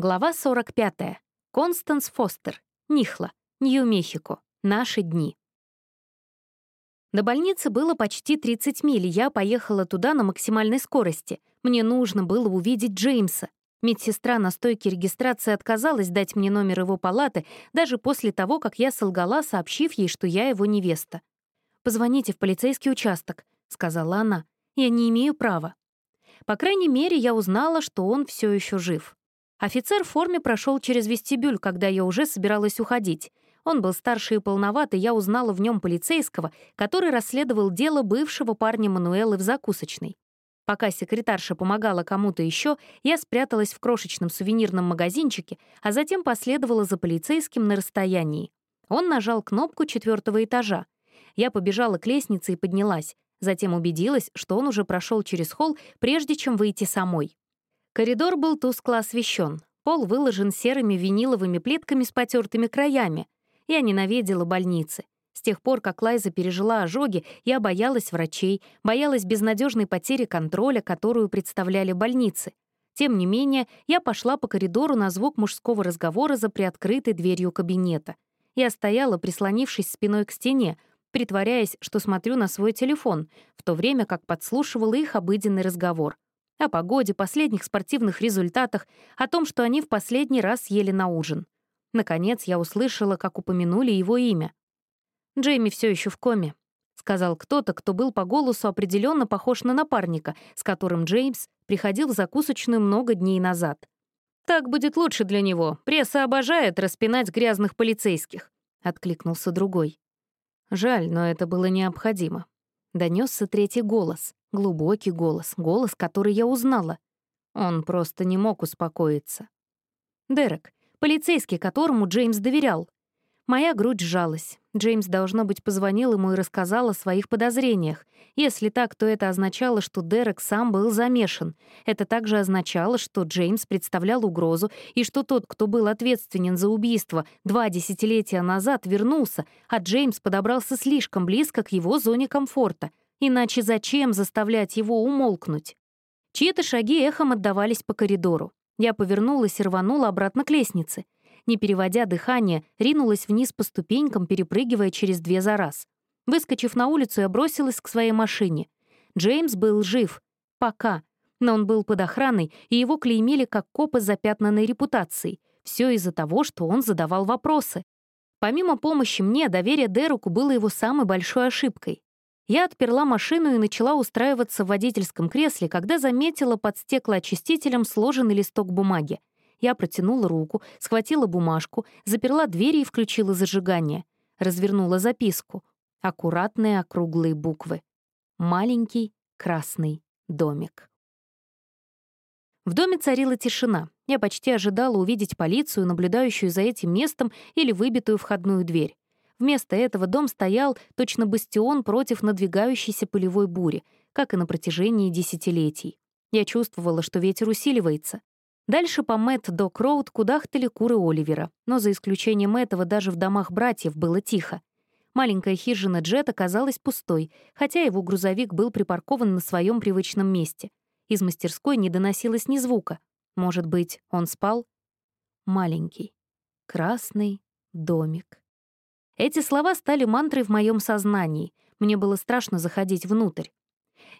Глава 45. Констанс Фостер. Нихла. Нью-Мехико. Наши дни. До больницы было почти 30 миль, я поехала туда на максимальной скорости. Мне нужно было увидеть Джеймса. Медсестра на стойке регистрации отказалась дать мне номер его палаты даже после того, как я солгала, сообщив ей, что я его невеста. «Позвоните в полицейский участок», — сказала она. «Я не имею права». По крайней мере, я узнала, что он все еще жив. Офицер в форме прошел через вестибюль, когда я уже собиралась уходить. Он был старше и полноват, и я узнала в нем полицейского, который расследовал дело бывшего парня Мануэлы в закусочной. Пока секретарша помогала кому-то еще, я спряталась в крошечном сувенирном магазинчике, а затем последовала за полицейским на расстоянии. Он нажал кнопку четвертого этажа. Я побежала к лестнице и поднялась, затем убедилась, что он уже прошел через холл, прежде чем выйти самой. Коридор был тускло освещен. Пол выложен серыми виниловыми плитками с потертыми краями. Я ненавидела больницы. С тех пор, как Лайза пережила ожоги, я боялась врачей, боялась безнадежной потери контроля, которую представляли больницы. Тем не менее, я пошла по коридору на звук мужского разговора за приоткрытой дверью кабинета. Я стояла, прислонившись спиной к стене, притворяясь, что смотрю на свой телефон, в то время как подслушивала их обыденный разговор — о погоде, последних спортивных результатах, о том, что они в последний раз ели на ужин. Наконец я услышала, как упомянули его имя. «Джейми все еще в коме», — сказал кто-то, кто был по голосу определенно похож на напарника, с которым Джеймс приходил в закусочную много дней назад. «Так будет лучше для него. Пресса обожает распинать грязных полицейских», — откликнулся другой. Жаль, но это было необходимо. Донесся третий голос. Глубокий голос, голос, который я узнала. Он просто не мог успокоиться. Дерек, полицейский, которому Джеймс доверял. Моя грудь сжалась. Джеймс, должно быть, позвонил ему и рассказал о своих подозрениях. Если так, то это означало, что Дерек сам был замешан. Это также означало, что Джеймс представлял угрозу, и что тот, кто был ответственен за убийство два десятилетия назад, вернулся, а Джеймс подобрался слишком близко к его зоне комфорта — Иначе зачем заставлять его умолкнуть? Чьи-то шаги эхом отдавались по коридору. Я повернулась и рванула обратно к лестнице. Не переводя дыхание, ринулась вниз по ступенькам, перепрыгивая через две за раз. Выскочив на улицу, я бросилась к своей машине. Джеймс был жив. Пока. Но он был под охраной, и его клеймили как копа с запятнанной репутацией. Все из-за того, что он задавал вопросы. Помимо помощи мне, доверие Дереку было его самой большой ошибкой. Я отперла машину и начала устраиваться в водительском кресле, когда заметила под стеклоочистителем сложенный листок бумаги. Я протянула руку, схватила бумажку, заперла дверь и включила зажигание. Развернула записку. Аккуратные округлые буквы. Маленький красный домик. В доме царила тишина. Я почти ожидала увидеть полицию, наблюдающую за этим местом или выбитую входную дверь. Вместо этого дом стоял точно бастион против надвигающейся полевой бури, как и на протяжении десятилетий. Я чувствовала, что ветер усиливается. Дальше по Мэтт Док Роуд кудахтали куры Оливера, но за исключением этого даже в домах братьев было тихо. Маленькая хижина Джет оказалась пустой, хотя его грузовик был припаркован на своем привычном месте. Из мастерской не доносилось ни звука. Может быть, он спал? Маленький, красный домик. Эти слова стали мантрой в моем сознании. Мне было страшно заходить внутрь.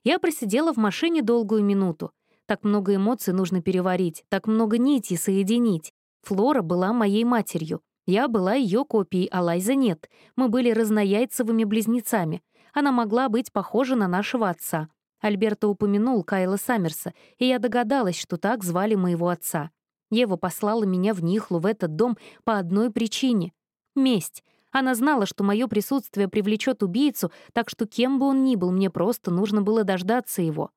Я просидела в машине долгую минуту. Так много эмоций нужно переварить, так много нитей соединить. Флора была моей матерью. Я была ее копией, а Лайза нет. Мы были разнояйцевыми близнецами. Она могла быть похожа на нашего отца. Альберто упомянул Кайла Саммерса, и я догадалась, что так звали моего отца. Ева послала меня в Нихлу, в этот дом, по одной причине — месть. Она знала, что мое присутствие привлечет убийцу, так что кем бы он ни был, мне просто нужно было дождаться его.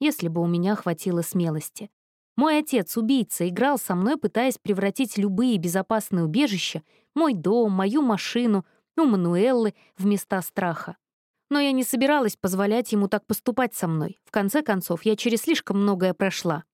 Если бы у меня хватило смелости. Мой отец, убийца, играл со мной, пытаясь превратить любые безопасные убежища, мой дом, мою машину, у Мануэллы, в места страха. Но я не собиралась позволять ему так поступать со мной. В конце концов, я через слишком многое прошла.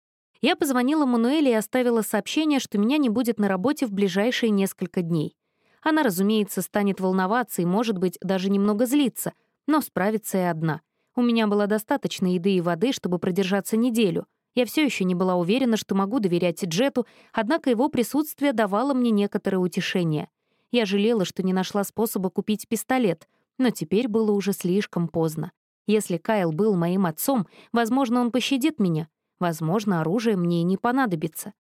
Я позвонила Мануэле и оставила сообщение, что меня не будет на работе в ближайшие несколько дней. Она, разумеется, станет волноваться и, может быть, даже немного злиться, но справится и одна. У меня было достаточно еды и воды, чтобы продержаться неделю. Я все еще не была уверена, что могу доверять Джету, однако его присутствие давало мне некоторое утешение. Я жалела, что не нашла способа купить пистолет, но теперь было уже слишком поздно. Если Кайл был моим отцом, возможно, он пощадит меня. Возможно, оружие мне и не понадобится.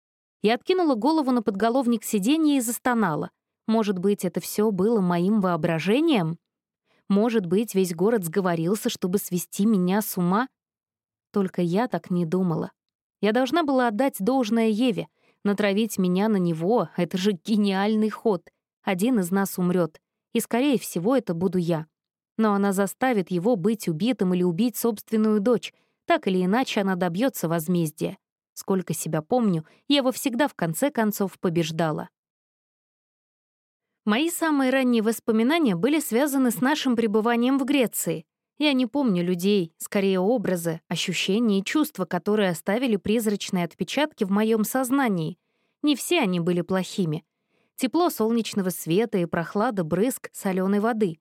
Я откинула голову на подголовник сиденья и застонала. Может быть, это все было моим воображением? Может быть, весь город сговорился, чтобы свести меня с ума? Только я так не думала. Я должна была отдать должное Еве. Натравить меня на него — это же гениальный ход. Один из нас умрет, и, скорее всего, это буду я. Но она заставит его быть убитым или убить собственную дочь. Так или иначе, она добьется возмездия. Сколько себя помню, Ева всегда в конце концов побеждала. Мои самые ранние воспоминания были связаны с нашим пребыванием в Греции. Я не помню людей, скорее образы, ощущения и чувства, которые оставили призрачные отпечатки в моем сознании. Не все они были плохими. Тепло солнечного света и прохлада брызг соленой воды.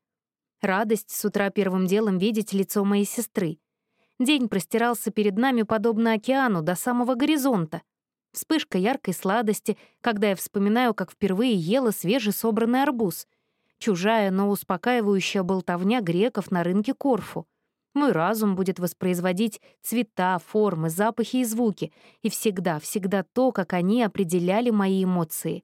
Радость с утра первым делом видеть лицо моей сестры. День простирался перед нами подобно океану до самого горизонта. Вспышка яркой сладости, когда я вспоминаю, как впервые ела свежесобранный арбуз — чужая, но успокаивающая болтовня греков на рынке Корфу. Мой разум будет воспроизводить цвета, формы, запахи и звуки, и всегда, всегда то, как они определяли мои эмоции.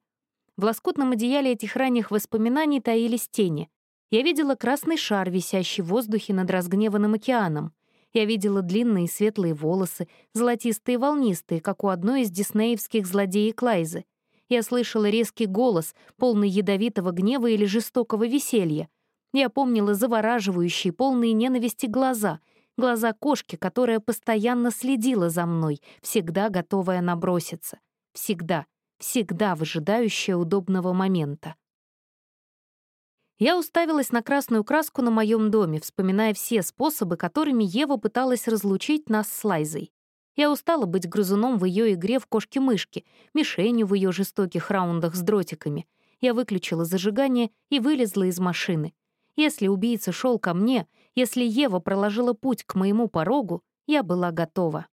В лоскутном одеяле этих ранних воспоминаний таились тени. Я видела красный шар, висящий в воздухе над разгневанным океаном. Я видела длинные светлые волосы, золотистые волнистые, как у одной из диснеевских злодеек Клайзы. Я слышала резкий голос, полный ядовитого гнева или жестокого веселья. Я помнила завораживающие, полные ненависти глаза, глаза кошки, которая постоянно следила за мной, всегда готовая наброситься. Всегда, всегда выжидающая удобного момента. Я уставилась на красную краску на моем доме, вспоминая все способы, которыми Ева пыталась разлучить нас с Лайзой. Я устала быть грызуном в ее игре в кошки-мышки, мишенью в ее жестоких раундах с дротиками. Я выключила зажигание и вылезла из машины. Если убийца шел ко мне, если Ева проложила путь к моему порогу, я была готова.